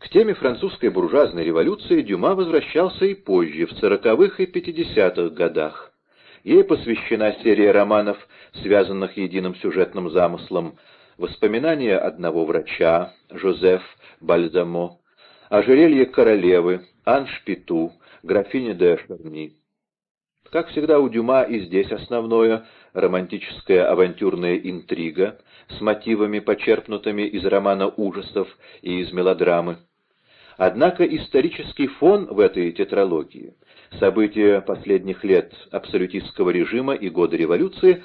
К теме французской буржуазной революции Дюма возвращался и позже, в сороковых и пятидесятых годах. Ей посвящена серия романов, связанных единым сюжетным замыслом, воспоминания одного врача, Жозеф Бальзамо, ожерелье королевы, Анж Питу, графиня де Шарни. Как всегда у Дюма и здесь основное — романтическая авантюрная интрига с мотивами, почерпнутыми из романа ужасов и из мелодрамы. Однако исторический фон в этой тетралогии, события последних лет абсолютистского режима и годы революции,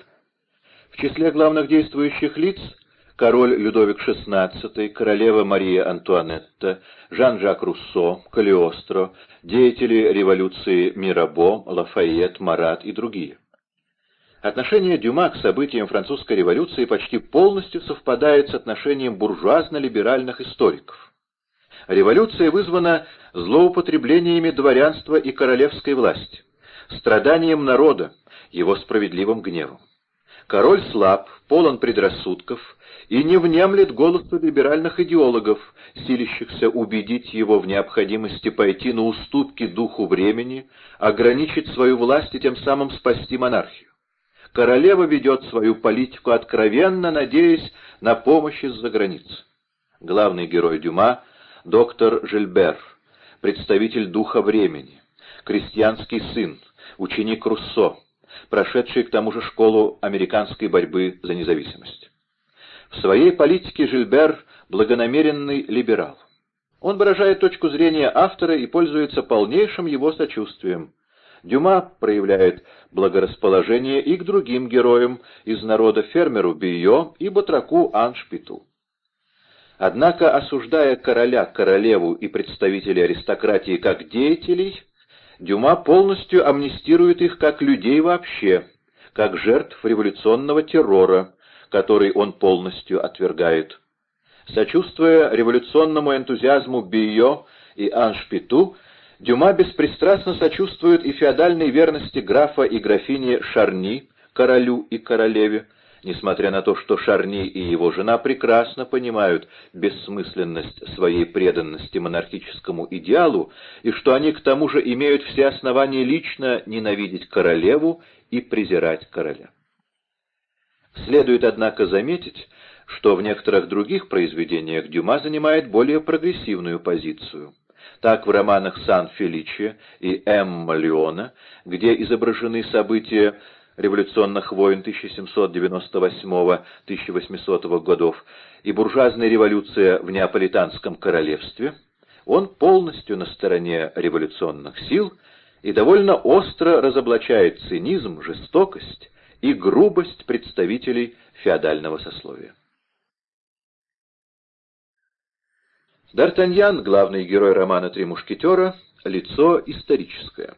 в числе главных действующих лиц — король Людовик XVI, королева Мария Антуанетта, Жан-Жак Руссо, Калиостро, деятели революции Мирабо, Лафайет, Марат и другие. Отношение Дюма к событиям французской революции почти полностью совпадает с отношением буржуазно-либеральных историков. Революция вызвана злоупотреблениями дворянства и королевской власти, страданием народа, его справедливым гневом. Король слаб, полон предрассудков и не внемлет голосу либеральных идеологов, силящихся убедить его в необходимости пойти на уступки духу времени, ограничить свою власть и тем самым спасти монархию. Королева ведет свою политику откровенно, надеясь на помощь из-за границы. Главный герой Дюма — доктор Жильбер, представитель духа времени, крестьянский сын, ученик Руссо, прошедший к тому же школу американской борьбы за независимость. В своей политике Жильбер – благонамеренный либерал. Он выражает точку зрения автора и пользуется полнейшим его сочувствием. Дюма проявляет благорасположение и к другим героям из народа фермеру Био и батраку Аншпиту. Однако, осуждая короля, королеву и представителей аристократии как деятелей, Дюма полностью амнистирует их как людей вообще, как жертв революционного террора, который он полностью отвергает. Сочувствуя революционному энтузиазму Био и Аншпиту, Дюма беспристрастно сочувствует и феодальной верности графа и графини Шарни, королю и королеве, несмотря на то, что Шарни и его жена прекрасно понимают бессмысленность своей преданности монархическому идеалу, и что они к тому же имеют все основания лично ненавидеть королеву и презирать короля. Следует, однако, заметить, что в некоторых других произведениях Дюма занимает более прогрессивную позицию. Так в романах «Сан-Феличе» и «Эмма Леона», где изображены события революционных войн 1798-1800 годов и буржуазная революция в Неаполитанском королевстве, он полностью на стороне революционных сил и довольно остро разоблачает цинизм, жестокость и грубость представителей феодального сословия. Д'Артаньян, главный герой романа «Три мушкетера», лицо историческое.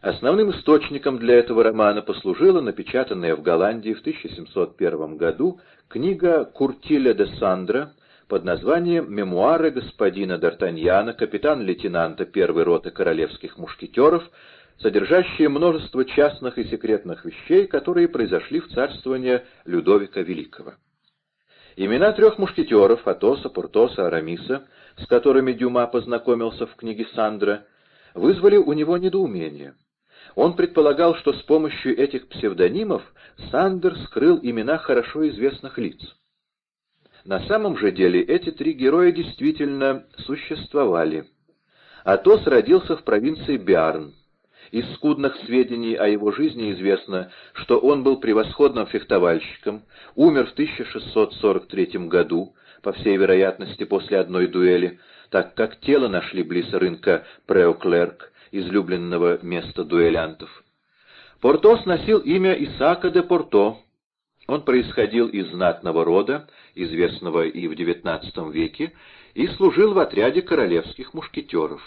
Основным источником для этого романа послужила напечатанная в Голландии в 1701 году книга Куртиля де Сандра под названием «Мемуары господина Д'Артаньяна, капитан-лейтенанта первой роты королевских мушкетеров», содержащие множество частных и секретных вещей, которые произошли в царствование Людовика Великого. Имена трех мушкетеров, Атоса, Портоса, Арамиса, с которыми Дюма познакомился в книге Сандра, вызвали у него недоумение. Он предполагал, что с помощью этих псевдонимов Сандер скрыл имена хорошо известных лиц. На самом же деле эти три героя действительно существовали. Атос родился в провинции Биарн. Из скудных сведений о его жизни известно, что он был превосходным фехтовальщиком, умер в 1643 году, по всей вероятности после одной дуэли, так как тело нашли близ рынка Преоклерк, излюбленного места дуэлянтов. Портос носил имя Исаака де Порто. Он происходил из знатного рода, известного и в XIX веке, и служил в отряде королевских мушкетеров.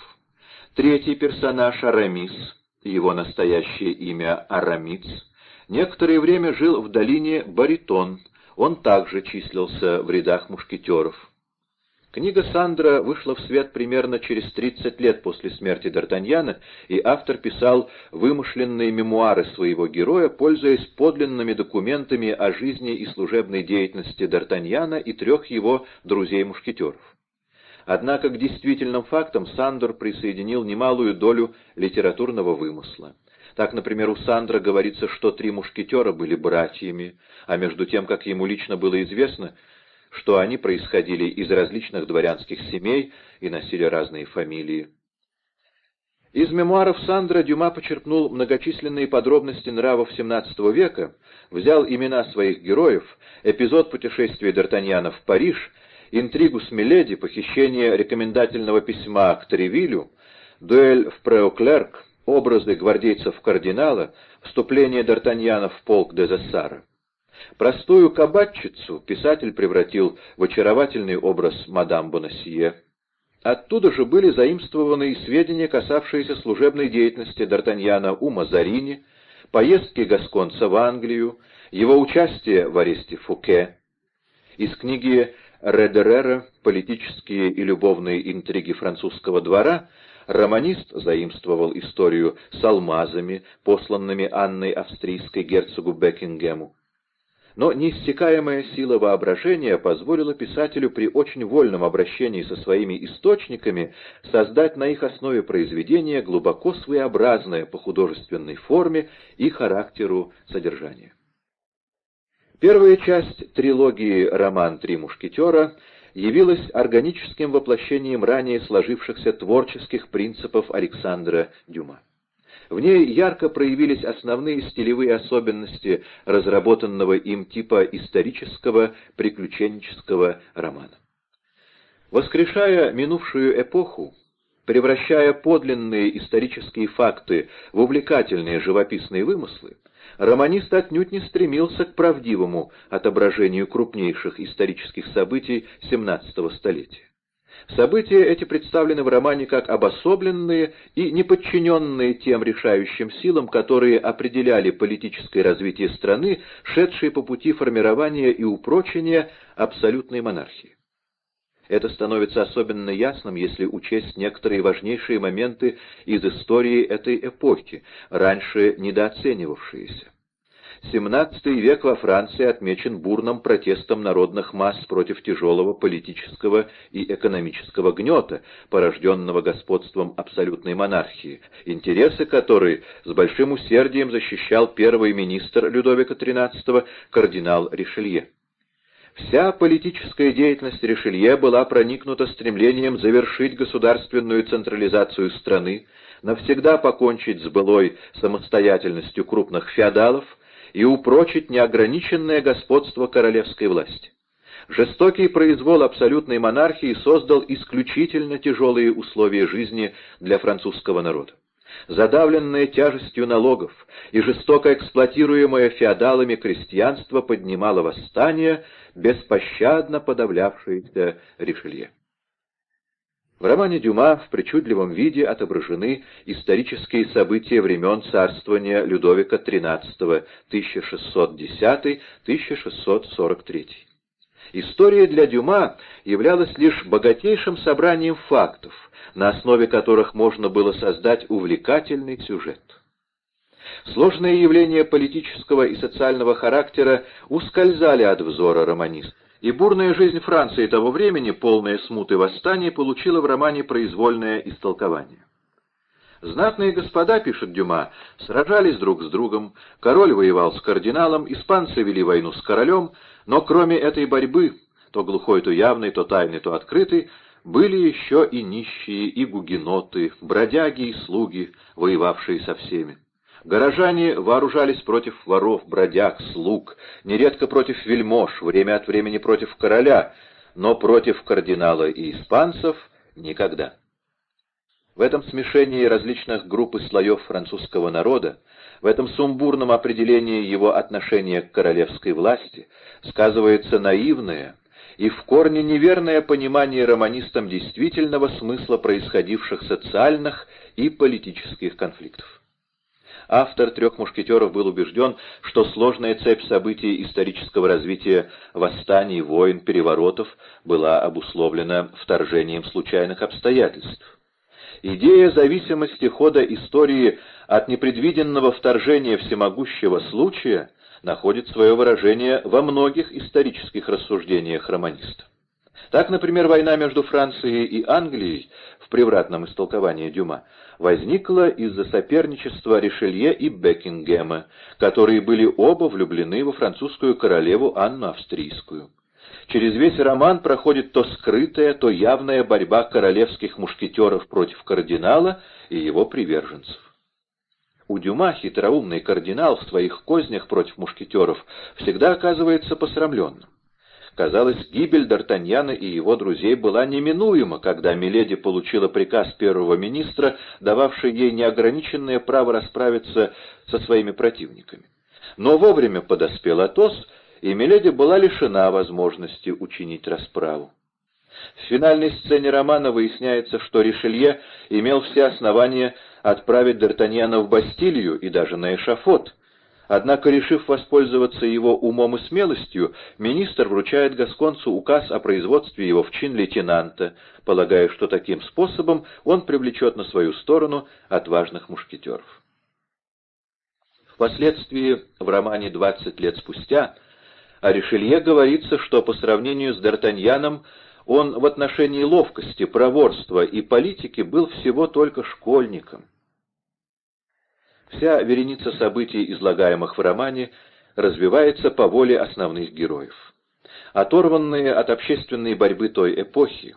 Третий персонаж Арамис, его настоящее имя Арамиц, некоторое время жил в долине Баритон, он также числился в рядах мушкетеров. Книга Сандра вышла в свет примерно через 30 лет после смерти Д'Артаньяна, и автор писал вымышленные мемуары своего героя, пользуясь подлинными документами о жизни и служебной деятельности Д'Артаньяна и трех его друзей-мушкетеров. Однако к действительным фактам Сандор присоединил немалую долю литературного вымысла. Так, например, у Сандра говорится, что три мушкетера были братьями, а между тем, как ему лично было известно, что они происходили из различных дворянских семей и носили разные фамилии. Из мемуаров Сандра Дюма почерпнул многочисленные подробности нравов XVII века, взял имена своих героев, эпизод путешествия Д'Артаньяна в Париж, интригу с Миледи, похищение рекомендательного письма к Тревилю, дуэль в Преоклерк, образы гвардейцев кардинала, вступление Д'Артаньяна в полк Дезессара. Простую кабатчицу писатель превратил в очаровательный образ мадам Бонасье. Оттуда же были заимствованы и сведения, касавшиеся служебной деятельности Д'Артаньяна у Мазарини, поездки Гасконца в Англию, его участие в аресте Фуке. Из книги Редерера «Политические и любовные интриги французского двора» романист заимствовал историю с алмазами, посланными Анной Австрийской герцогу Бекингему но неиссякаемая сила воображения позволила писателю при очень вольном обращении со своими источниками создать на их основе произведения глубоко своеобразное по художественной форме и характеру содержания. Первая часть трилогии «Роман «Три мушкетера» явилась органическим воплощением ранее сложившихся творческих принципов Александра Дюма. В ней ярко проявились основные стилевые особенности разработанного им типа исторического приключенческого романа. Воскрешая минувшую эпоху, превращая подлинные исторические факты в увлекательные живописные вымыслы, романист отнюдь не стремился к правдивому отображению крупнейших исторических событий XVII столетия. События эти представлены в романе как обособленные и неподчиненные тем решающим силам, которые определяли политическое развитие страны, шедшие по пути формирования и упрочения абсолютной монархии. Это становится особенно ясным, если учесть некоторые важнейшие моменты из истории этой эпохи, раньше недооценивавшиеся. XVII век во Франции отмечен бурным протестом народных масс против тяжелого политического и экономического гнета, порожденного господством абсолютной монархии, интересы которой с большим усердием защищал первый министр Людовика XIII кардинал Ришелье. Вся политическая деятельность Ришелье была проникнута стремлением завершить государственную централизацию страны, навсегда покончить с былой самостоятельностью крупных феодалов, и упрочить неограниченное господство королевской власти. Жестокий произвол абсолютной монархии создал исключительно тяжелые условия жизни для французского народа. Задавленное тяжестью налогов и жестоко эксплуатируемое феодалами крестьянство поднимало восстание, беспощадно подавлявшееся Ришелье. В романе Дюма в причудливом виде отображены исторические события времен царствования Людовика XIII 1610-1643. История для Дюма являлась лишь богатейшим собранием фактов, на основе которых можно было создать увлекательный сюжет. Сложные явления политического и социального характера ускользали от взора романиста и бурная жизнь Франции того времени, полная смуты восстаний, получила в романе произвольное истолкование. Знатные господа, пишет Дюма, сражались друг с другом, король воевал с кардиналом, испанцы вели войну с королем, но кроме этой борьбы, то глухой, то явной, то тайной, то открытой, были еще и нищие, и гугеноты, бродяги и слуги, воевавшие со всеми. Горожане вооружались против воров, бродяг, слуг, нередко против вельмож, время от времени против короля, но против кардинала и испанцев никогда. В этом смешении различных групп и слоев французского народа, в этом сумбурном определении его отношения к королевской власти, сказывается наивное и в корне неверное понимание романистам действительного смысла происходивших социальных и политических конфликтов. Автор «Трех мушкетеров» был убежден, что сложная цепь событий исторического развития восстаний, войн, переворотов была обусловлена вторжением случайных обстоятельств. Идея зависимости хода истории от непредвиденного вторжения всемогущего случая находит свое выражение во многих исторических рассуждениях романиста. Так, например, война между Францией и Англией превратном истолковании Дюма возникла из-за соперничества Ришелье и Бекингема, которые были оба влюблены во французскую королеву Анну Австрийскую. Через весь роман проходит то скрытая, то явная борьба королевских мушкетеров против кардинала и его приверженцев. У Дюма хитроумный кардинал в своих кознях против мушкетеров всегда оказывается посрамленным. Казалось, гибель Д'Артаньяна и его друзей была неминуема, когда Миледи получила приказ первого министра, дававший ей неограниченное право расправиться со своими противниками. Но вовремя подоспел Атос, и Миледи была лишена возможности учинить расправу. В финальной сцене романа выясняется, что Ришелье имел все основания отправить Д'Артаньяна в Бастилию и даже на эшафот. Однако, решив воспользоваться его умом и смелостью, министр вручает Гасконцу указ о производстве его в чин лейтенанта, полагая, что таким способом он привлечет на свою сторону отважных мушкетеров. Впоследствии, в романе «20 лет спустя», о Ришелье говорится, что по сравнению с Д'Артаньяном он в отношении ловкости, проворства и политики был всего только школьником. Вся вереница событий, излагаемых в романе, развивается по воле основных героев. Оторванные от общественной борьбы той эпохи,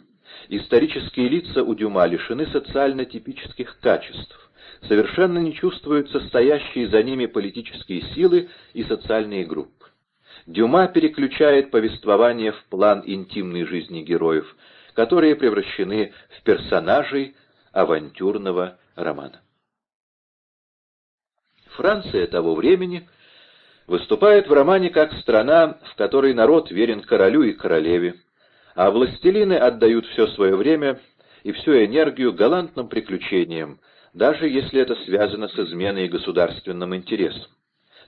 исторические лица у Дюма лишены социально-типических качеств, совершенно не чувствуются стоящие за ними политические силы и социальные группы. Дюма переключает повествование в план интимной жизни героев, которые превращены в персонажей авантюрного романа. Франция того времени выступает в романе как страна, в которой народ верен королю и королеве, а властелины отдают все свое время и всю энергию галантным приключениям, даже если это связано с изменой государственным интересом.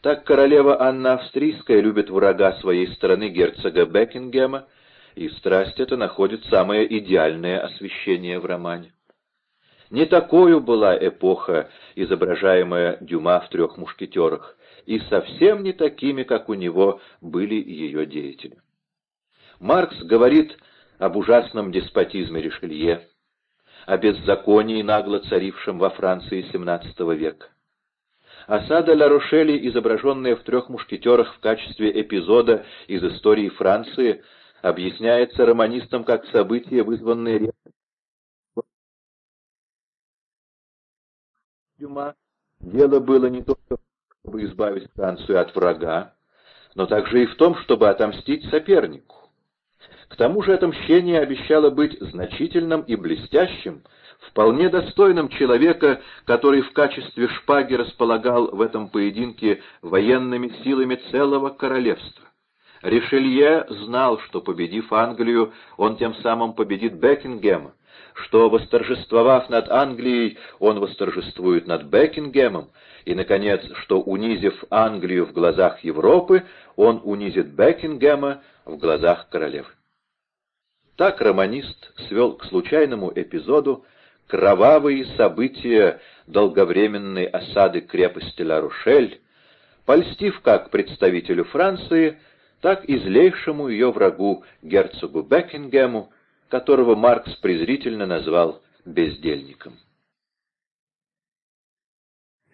Так королева Анна Австрийская любит врага своей страны герцога Бекингема, и страсть эта находит самое идеальное освещение в романе. Не такою была эпоха, изображаемая Дюма в «Трех мушкетерах», и совсем не такими, как у него были ее деятели. Маркс говорит об ужасном деспотизме Ришелье, о беззаконии, нагло царившем во Франции XVII века. Осада Ла-Рошели, изображенная в «Трех мушкетерах» в качестве эпизода из истории Франции, объясняется романистом как событие, вызванное Дюма, дело было не только чтобы избавить Францию от врага, но также и в том, чтобы отомстить сопернику. К тому же это мщение обещало быть значительным и блестящим, вполне достойным человека, который в качестве шпаги располагал в этом поединке военными силами целого королевства. Ришелье знал, что, победив Англию, он тем самым победит Бекингема, что, восторжествовав над Англией, он восторжествует над Бекингемом, и, наконец, что, унизив Англию в глазах Европы, он унизит Бекингема в глазах королевы. Так романист свел к случайному эпизоду кровавые события долговременной осады крепости Ла-Рушель, польстив как представителю Франции, так и злейшему ее врагу, герцогу Бекингему, которого Маркс презрительно назвал бездельником.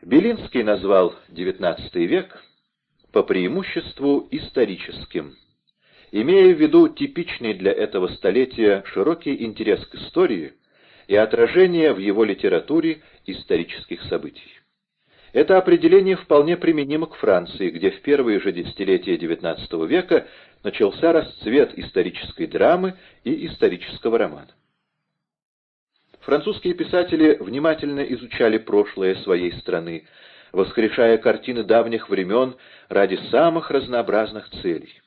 Белинский назвал XIX век по преимуществу историческим, имея в виду типичный для этого столетия широкий интерес к истории и отражение в его литературе исторических событий. Это определение вполне применимо к Франции, где в первые же десятилетия XIX века начался расцвет исторической драмы и исторического романа. Французские писатели внимательно изучали прошлое своей страны, воскрешая картины давних времен ради самых разнообразных целей.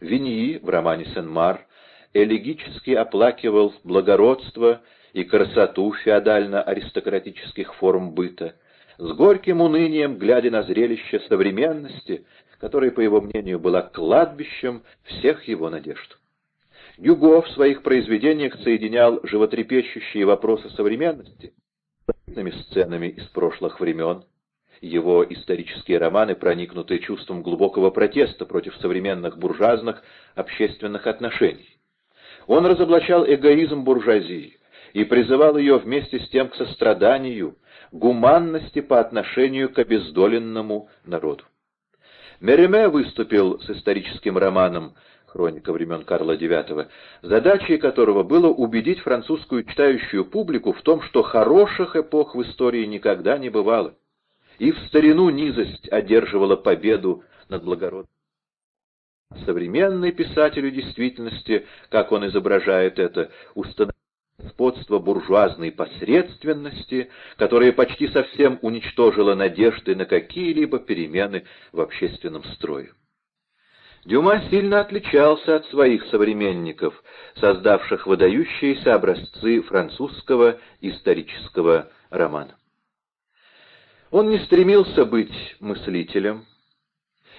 Виньи в романе «Сен-Мар» элегически оплакивал благородство и красоту феодально-аристократических форм быта, с горьким унынием глядя на зрелище современности, которое, по его мнению, было кладбищем всех его надежд. Гюго в своих произведениях соединял животрепещущие вопросы современности с сценами из прошлых времен. Его исторические романы проникнуты чувством глубокого протеста против современных буржуазных общественных отношений. Он разоблачал эгоизм буржуазии и призывал ее вместе с тем к состраданию, гуманности по отношению к обездоленному народу. Мереме выступил с историческим романом хроника времен Карла IX, задачей которого было убедить французскую читающую публику в том, что хороших эпох в истории никогда не бывало, и в старину низость одерживала победу над благородным. Современный писатель действительности, как он изображает это, установил господство буржуазной посредственности, которая почти совсем уничтожила надежды на какие-либо перемены в общественном строе. Дюма сильно отличался от своих современников, создавших выдающиеся образцы французского исторического романа. Он не стремился быть мыслителем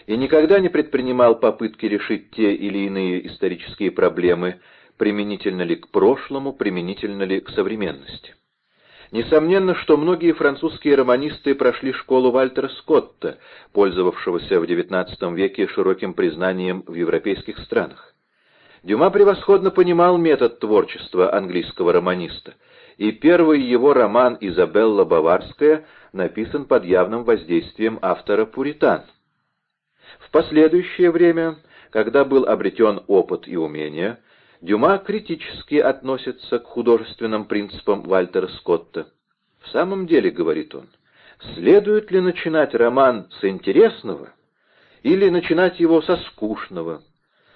и никогда не предпринимал попытки решить те или иные исторические проблемы, применительно ли к прошлому, применительно ли к современности. Несомненно, что многие французские романисты прошли школу Вальтера Скотта, пользовавшегося в XIX веке широким признанием в европейских странах. Дюма превосходно понимал метод творчества английского романиста, и первый его роман «Изабелла Баварская» написан под явным воздействием автора «Пуритан». В последующее время, когда был обретен опыт и умение, Дюма критически относится к художественным принципам Вальтера Скотта. В самом деле, говорит он, следует ли начинать роман с интересного или начинать его со скучного,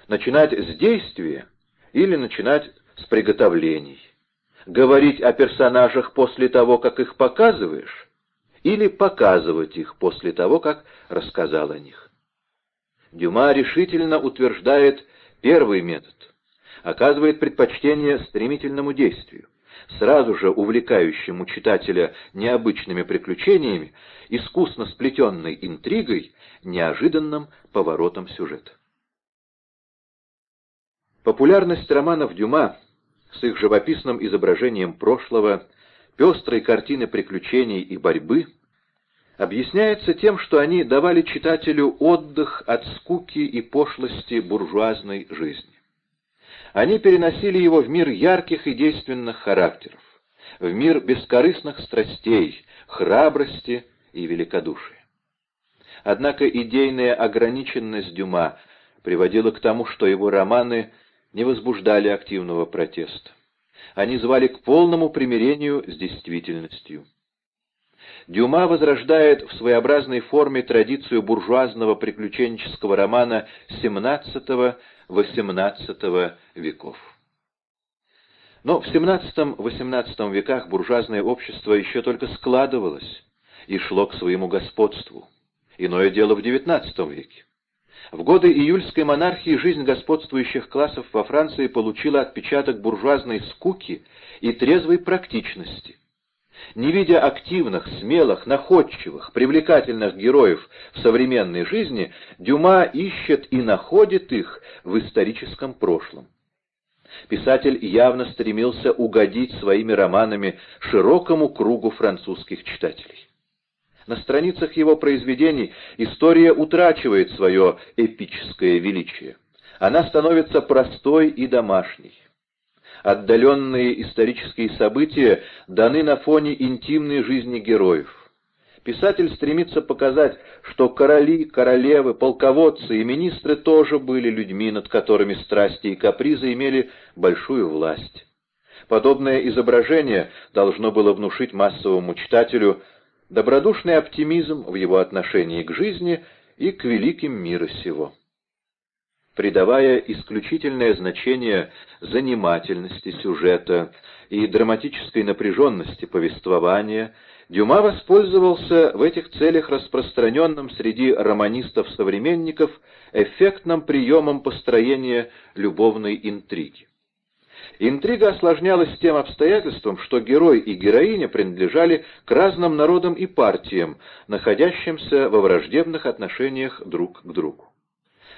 начинать с действия или начинать с приготовлений, говорить о персонажах после того, как их показываешь, или показывать их после того, как рассказал о них. Дюма решительно утверждает первый метод — оказывает предпочтение стремительному действию, сразу же увлекающему читателя необычными приключениями, искусно сплетенной интригой, неожиданным поворотом сюжета. Популярность романов Дюма с их живописным изображением прошлого, пестрой картины приключений и борьбы объясняется тем, что они давали читателю отдых от скуки и пошлости буржуазной жизни. Они переносили его в мир ярких и действенных характеров, в мир бескорыстных страстей, храбрости и великодушия. Однако идейная ограниченность Дюма приводила к тому, что его романы не возбуждали активного протеста. Они звали к полному примирению с действительностью. Дюма возрождает в своеобразной форме традицию буржуазного приключенческого романа XVII-XVIII веков. Но в XVII-XVIII веках буржуазное общество еще только складывалось и шло к своему господству. Иное дело в XIX веке. В годы июльской монархии жизнь господствующих классов во Франции получила отпечаток буржуазной скуки и трезвой практичности. Не видя активных, смелых, находчивых, привлекательных героев в современной жизни, Дюма ищет и находит их в историческом прошлом. Писатель явно стремился угодить своими романами широкому кругу французских читателей. На страницах его произведений история утрачивает свое эпическое величие. Она становится простой и домашней отдаленные исторические события даны на фоне интимной жизни героев. Писатель стремится показать, что короли, королевы, полководцы и министры тоже были людьми, над которыми страсти и капризы имели большую власть. Подобное изображение должно было внушить массовому читателю добродушный оптимизм в его отношении к жизни и к великим мира сего придавая исключительное значение занимательности сюжета и драматической напряженности повествования, Дюма воспользовался в этих целях распространенным среди романистов-современников эффектным приемом построения любовной интриги. Интрига осложнялась тем обстоятельством, что герой и героиня принадлежали к разным народам и партиям, находящимся во враждебных отношениях друг к другу.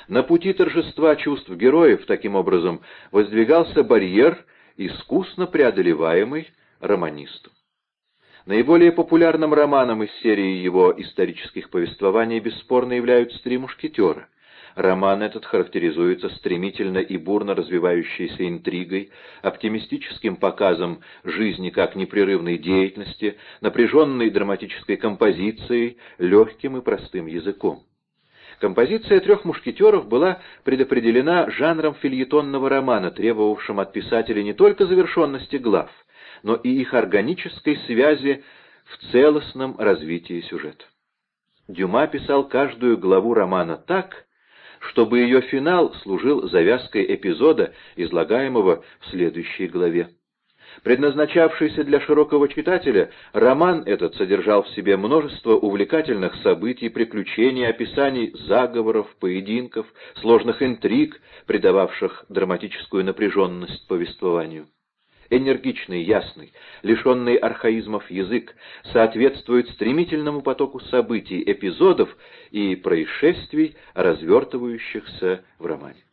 На пути торжества чувств героев, таким образом, воздвигался барьер, искусно преодолеваемый романистом. Наиболее популярным романом из серии его исторических повествований бесспорно являются «Три мушкетера». Роман этот характеризуется стремительно и бурно развивающейся интригой, оптимистическим показом жизни как непрерывной деятельности, напряженной драматической композицией, легким и простым языком. Композиция «Трех мушкетеров» была предопределена жанром фильетонного романа, требовавшим от писателя не только завершенности глав, но и их органической связи в целостном развитии сюжета. Дюма писал каждую главу романа так, чтобы ее финал служил завязкой эпизода, излагаемого в следующей главе. Предназначавшийся для широкого читателя, роман этот содержал в себе множество увлекательных событий, приключений, описаний заговоров, поединков, сложных интриг, придававших драматическую напряженность повествованию энергичный, ясный, лишенный архаизмов язык, соответствует стремительному потоку событий, эпизодов и происшествий, развертывающихся в романе.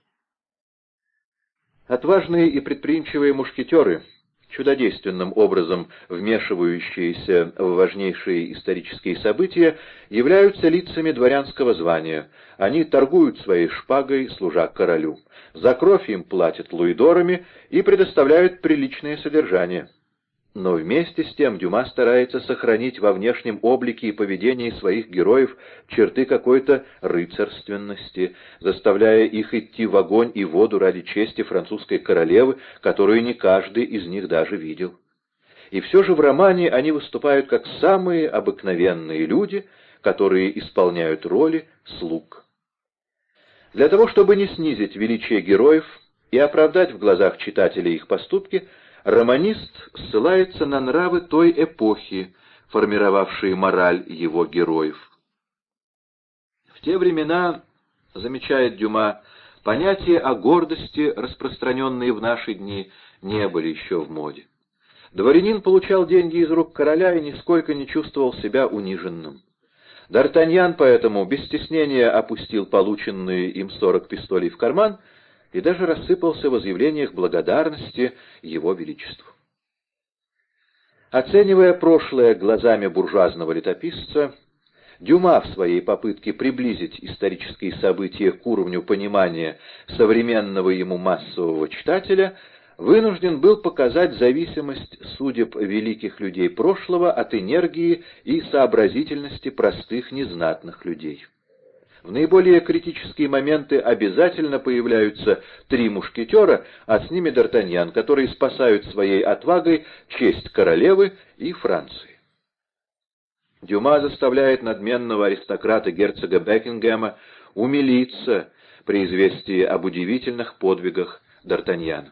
Отважные и предприимчивые мушкетеры — чудодейственным образом вмешивающиеся в важнейшие исторические события, являются лицами дворянского звания. Они торгуют своей шпагой, служа королю. За кровь им платят луидорами и предоставляют приличное содержание. Но вместе с тем Дюма старается сохранить во внешнем облике и поведении своих героев черты какой-то рыцарственности, заставляя их идти в огонь и воду ради чести французской королевы, которую не каждый из них даже видел. И все же в романе они выступают как самые обыкновенные люди, которые исполняют роли слуг. Для того, чтобы не снизить величие героев и оправдать в глазах читателей их поступки, романист ссылается на нравы той эпохи, формировавшие мораль его героев. В те времена, замечает Дюма, понятия о гордости, распространенные в наши дни, не были еще в моде. Дворянин получал деньги из рук короля и нисколько не чувствовал себя униженным. Д'Артаньян поэтому без стеснения опустил полученные им сорок пистолей в карман и даже рассыпался в изъявлениях благодарности его величеству. Оценивая прошлое глазами буржуазного летописца, Дюма в своей попытке приблизить исторические события к уровню понимания современного ему массового читателя вынужден был показать зависимость судеб великих людей прошлого от энергии и сообразительности простых незнатных людей. В наиболее критические моменты обязательно появляются три мушкетера, а с ними Д'Артаньян, которые спасают своей отвагой честь королевы и Франции. Дюма заставляет надменного аристократа герцога Бекингема умилиться при известии об удивительных подвигах Д'Артаньяна.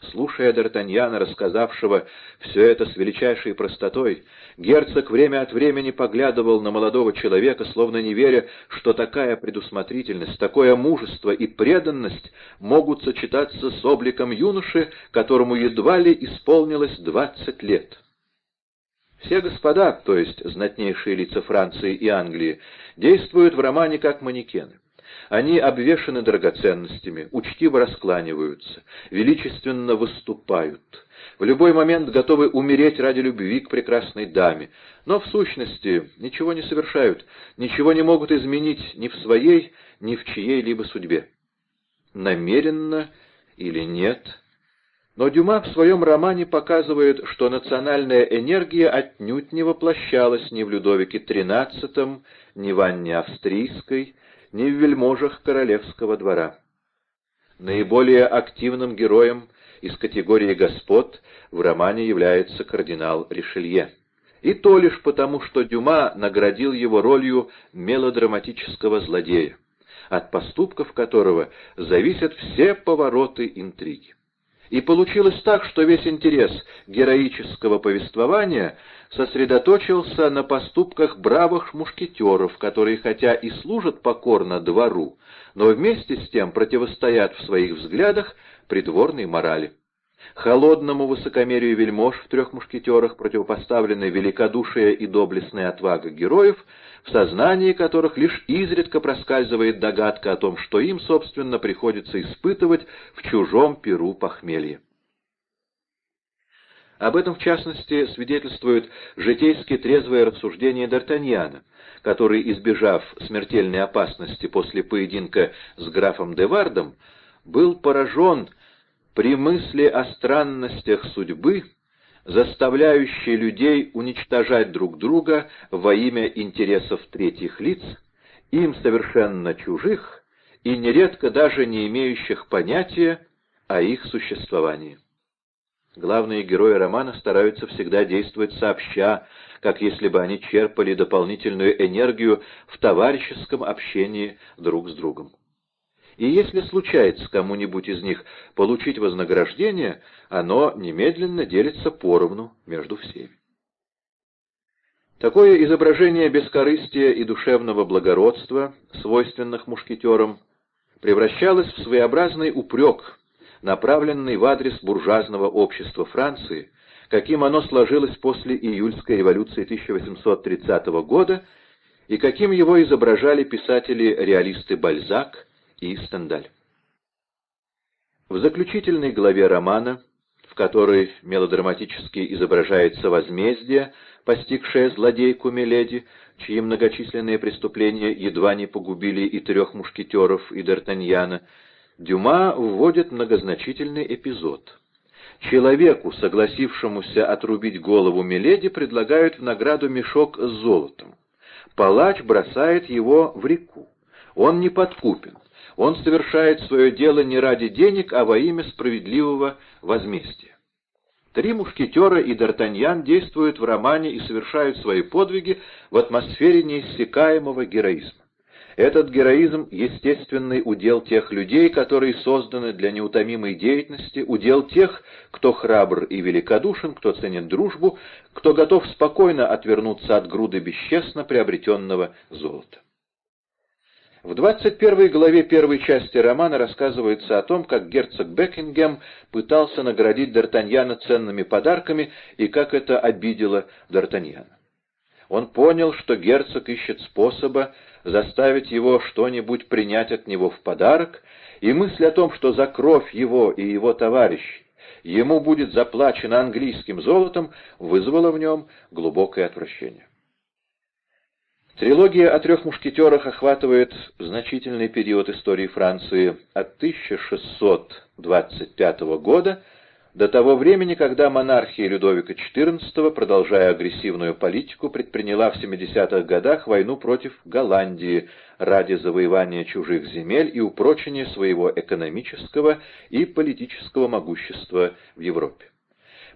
Слушая Д'Артаньяна, рассказавшего все это с величайшей простотой, герцог время от времени поглядывал на молодого человека, словно не веря, что такая предусмотрительность, такое мужество и преданность могут сочетаться с обликом юноши, которому едва ли исполнилось двадцать лет. Все господа, то есть знатнейшие лица Франции и Англии, действуют в романе как манекены. Они обвешаны драгоценностями, учтиво раскланиваются, величественно выступают, в любой момент готовы умереть ради любви к прекрасной даме, но в сущности ничего не совершают, ничего не могут изменить ни в своей, ни в чьей-либо судьбе. Намеренно или нет, но Дюма в своем романе показывает, что национальная энергия отнюдь не воплощалась ни в Людовике XIII, ни в Анне Австрийской, ни в вельможах королевского двора. Наиболее активным героем из категории господ в романе является кардинал Ришелье. И то лишь потому, что Дюма наградил его ролью мелодраматического злодея, от поступков которого зависят все повороты интриги. И получилось так, что весь интерес героического повествования сосредоточился на поступках бравых мушкетеров, которые хотя и служат покорно двору, но вместе с тем противостоят в своих взглядах придворной морали. Холодному высокомерию вельмож в трех мушкетерах противопоставлены великодушие и доблестная отвага героев, в сознании которых лишь изредка проскальзывает догадка о том, что им, собственно, приходится испытывать в чужом перу похмелье. Об этом, в частности, свидетельствует житейски трезвое рассуждение Д'Артаньяна, который, избежав смертельной опасности после поединка с графом Девардом, был поражен при мысли о странностях судьбы, заставляющей людей уничтожать друг друга во имя интересов третьих лиц, им совершенно чужих и нередко даже не имеющих понятия о их существовании. Главные герои романа стараются всегда действовать сообща, как если бы они черпали дополнительную энергию в товарищеском общении друг с другом. И если случается кому-нибудь из них получить вознаграждение, оно немедленно делится поровну между всеми. Такое изображение бескорыстия и душевного благородства, свойственных мушкетерам, превращалось в своеобразный упрек направленный в адрес буржуазного общества Франции, каким оно сложилось после июльской революции 1830 года и каким его изображали писатели-реалисты Бальзак и Стендаль. В заключительной главе романа, в которой мелодраматически изображается возмездие, постигшее злодейку Миледи, чьи многочисленные преступления едва не погубили и трех мушкетеров, и Д'Артаньяна, Дюма вводит многозначительный эпизод. Человеку, согласившемуся отрубить голову Миледи, предлагают в награду мешок с золотом. Палач бросает его в реку. Он не подкупен. Он совершает свое дело не ради денег, а во имя справедливого возмездия. Три мушкетера и Д'Артаньян действуют в романе и совершают свои подвиги в атмосфере неиссякаемого героизма. Этот героизм — естественный удел тех людей, которые созданы для неутомимой деятельности, удел тех, кто храбр и великодушен, кто ценит дружбу, кто готов спокойно отвернуться от груды бесчестно приобретенного золота. В 21 главе первой части романа рассказывается о том, как герцог Бекингем пытался наградить Д'Артаньяна ценными подарками и как это обидело Д'Артаньяна. Он понял, что герцог ищет способа заставить его что-нибудь принять от него в подарок, и мысль о том, что за кровь его и его товарищей ему будет заплачено английским золотом, вызвала в нем глубокое отвращение. Трилогия о трех мушкетерах охватывает значительный период истории Франции от 1625 года до того времени, когда монархия Людовика XIV, продолжая агрессивную политику, предприняла в 70-х годах войну против Голландии ради завоевания чужих земель и упрочения своего экономического и политического могущества в Европе.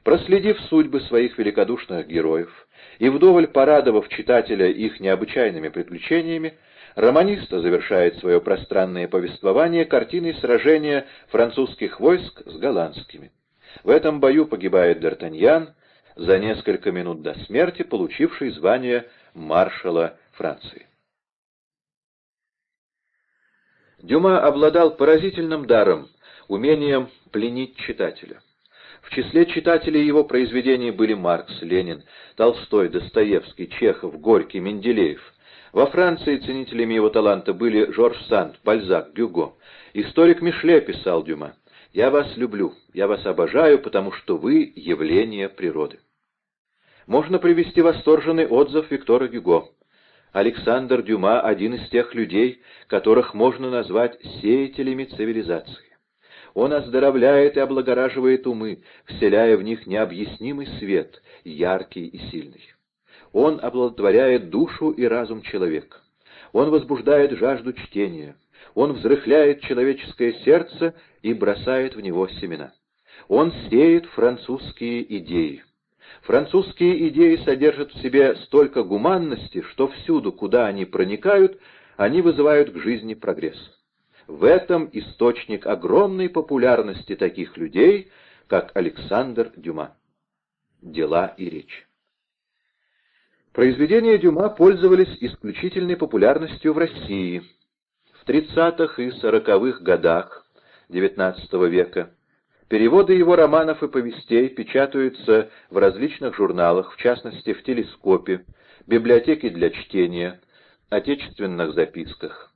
Проследив судьбы своих великодушных героев и вдоволь порадовав читателя их необычайными приключениями, романист завершает свое пространное повествование картиной сражения французских войск с голландскими. В этом бою погибает Д'Артаньян, за несколько минут до смерти получивший звание маршала Франции. Дюма обладал поразительным даром, умением пленить читателя. В числе читателей его произведений были Маркс, Ленин, Толстой, Достоевский, Чехов, Горький, Менделеев. Во Франции ценителями его таланта были Жорж Санд, Бальзак, Гюго. Историк Мишле писал Дюма. Я вас люблю, я вас обожаю, потому что вы — явление природы. Можно привести восторженный отзыв Виктора Гюго. Александр Дюма — один из тех людей, которых можно назвать сеятелями цивилизации. Он оздоровляет и облагораживает умы, вселяя в них необъяснимый свет, яркий и сильный. Он оплодотворяет душу и разум человека. Он возбуждает жажду чтения, он взрыхляет человеческое сердце и бросает в него семена. Он сеет французские идеи. Французские идеи содержат в себе столько гуманности, что всюду, куда они проникают, они вызывают к жизни прогресс. В этом источник огромной популярности таких людей, как Александр Дюма. Дела и речь. Произведения Дюма пользовались исключительной популярностью в России – в 30-х и 40-х годах XIX века переводы его романов и повестей печатаются в различных журналах, в частности в «Телескопе», «Библиотеке для чтения», «Отечественных записках».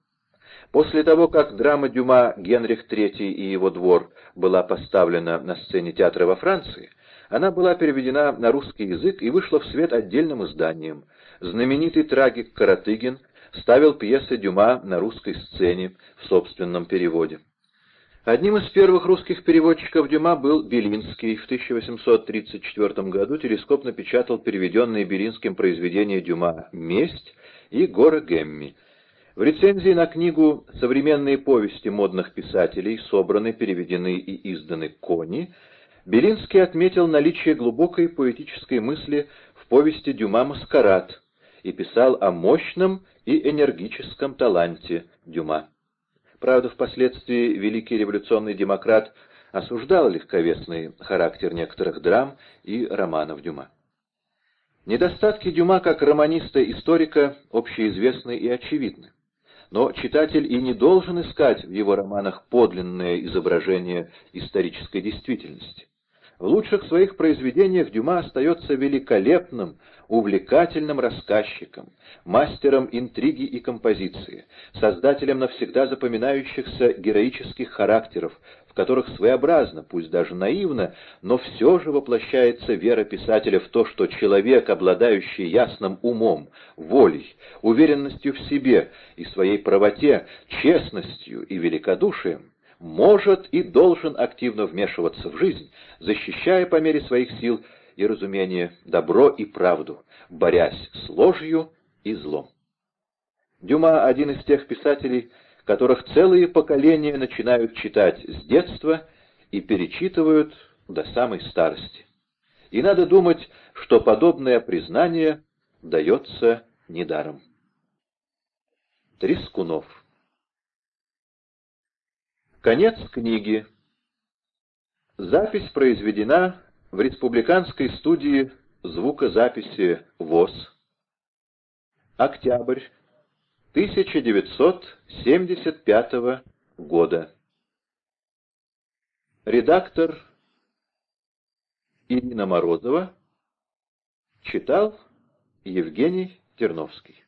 После того, как драма Дюма «Генрих III и его двор» была поставлена на сцене театра во Франции, Она была переведена на русский язык и вышла в свет отдельным изданием. Знаменитый трагик Каратыгин ставил пьесы Дюма на русской сцене в собственном переводе. Одним из первых русских переводчиков Дюма был Белинский. В 1834 году телескоп напечатал переведенные Белинским произведения Дюма «Месть» и «Гора Гемми». В рецензии на книгу «Современные повести модных писателей» собраны, переведены и изданы «Кони», Белинский отметил наличие глубокой поэтической мысли в повести Дюма «Маскарад» и писал о мощном и энергическом таланте Дюма. Правда, впоследствии великий революционный демократ осуждал легковесный характер некоторых драм и романов Дюма. Недостатки Дюма как романиста-историка общеизвестны и очевидны. Но читатель и не должен искать в его романах подлинное изображение исторической действительности. В лучших своих произведениях Дюма остается великолепным, увлекательным рассказчиком, мастером интриги и композиции, создателем навсегда запоминающихся героических характеров, которых своеобразно, пусть даже наивно, но все же воплощается вера писателя в то, что человек, обладающий ясным умом, волей, уверенностью в себе и своей правоте, честностью и великодушием, может и должен активно вмешиваться в жизнь, защищая по мере своих сил и разумения добро и правду, борясь с ложью и злом. Дюма — один из тех писателей, которых целые поколения начинают читать с детства и перечитывают до самой старости. И надо думать, что подобное признание дается недаром. Трескунов Конец книги. Запись произведена в Республиканской студии звукозаписи ВОЗ. Октябрь 1975 года. Редактор Ирина Морозова читал Евгений Терновский.